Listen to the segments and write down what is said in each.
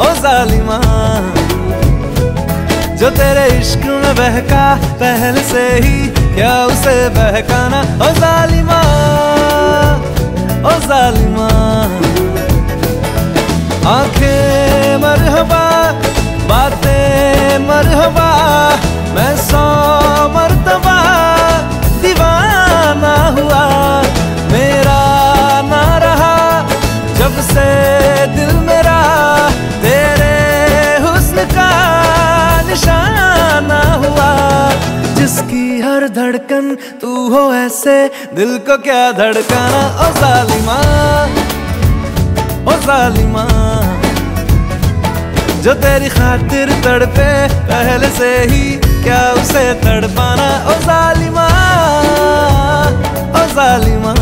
ओ जालिमा, जो तेरे इश्क में बहका, पहल से ही क्या उसे बहकाना? ओ जालिमा ओ जालिमा। हर धड़कन, तू हो ऐसे, दिल को क्या धड़काना? ओ सालिमा ओ सालिमा, जो तेरी खातिर तड़पे, पहले से ही क्या उसे तड़पाना? ओ सालिमा, ओ जालिमा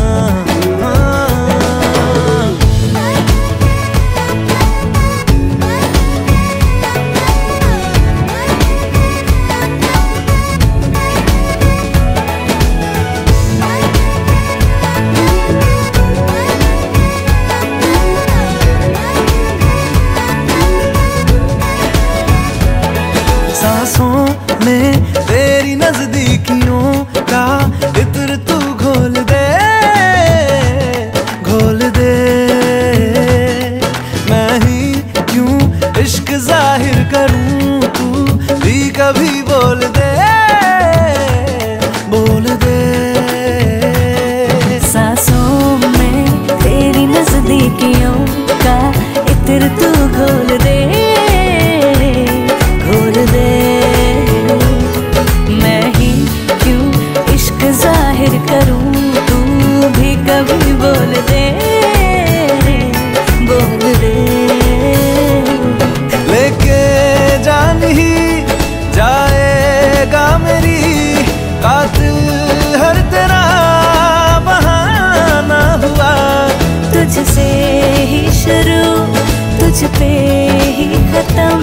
नजदीकियों का इतर तू घोल दे घोल दे। मैं ही क्यों इश्क ज़ाहिर करूँ, तू भी कभी बोल दे। तुझ पे ही खत्म।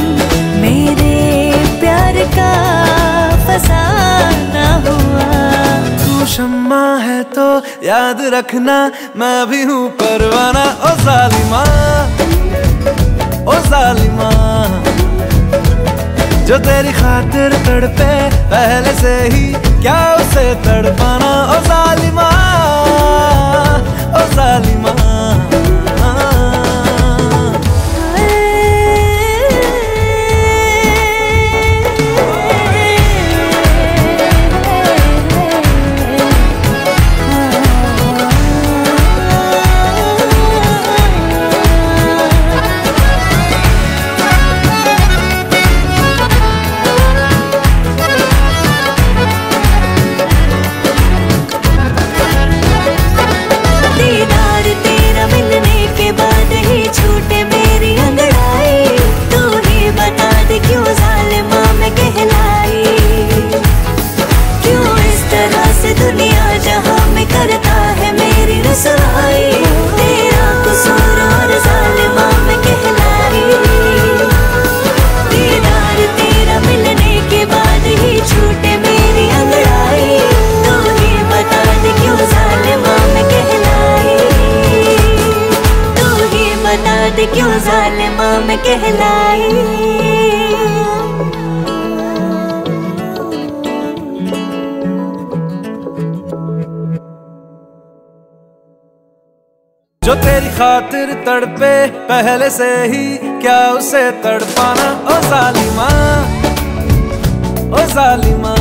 मेरे प्यार का फसाना हुआ। तू शम्मा है तो याद रखना, मैं भी हूँ परवाना। ओ जालिमा ओ जालिमा, जो तेरी खातिर तड़पे, पहले से ही क्या उसे तड़पाना। ओ जालिमा। क्यों जालिमा में कहलाई? जो तेरी खातिर तड़पे, पहले से ही क्या उसे तड़पाना? ओ जालिमा ओ जालिमा।